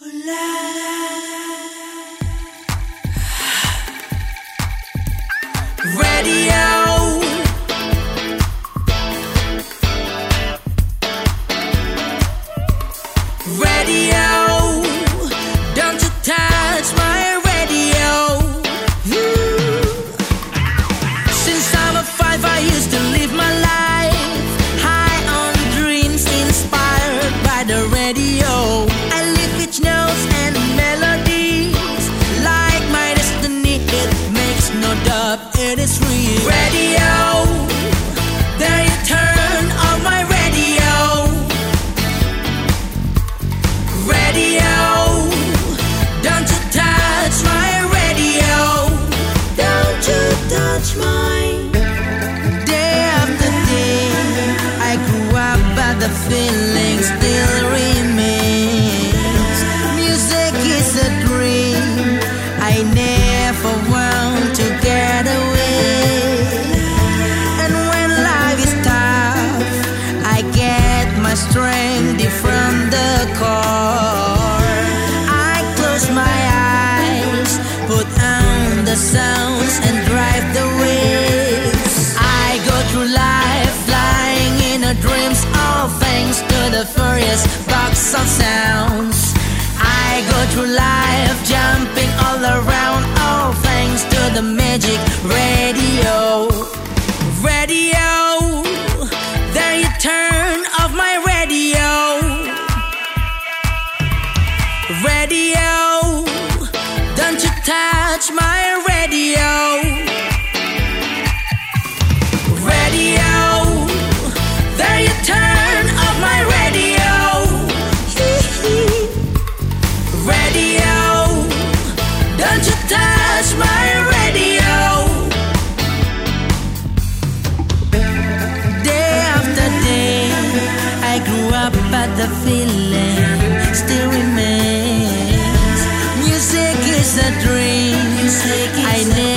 la la la. feeling the furious box of sounds. I go through life jumping all around, all thanks to the magic radio. Radio, there you turn off my radio. Radio, don't you touch my radio. the feeling still remains. Music is a dream. Music is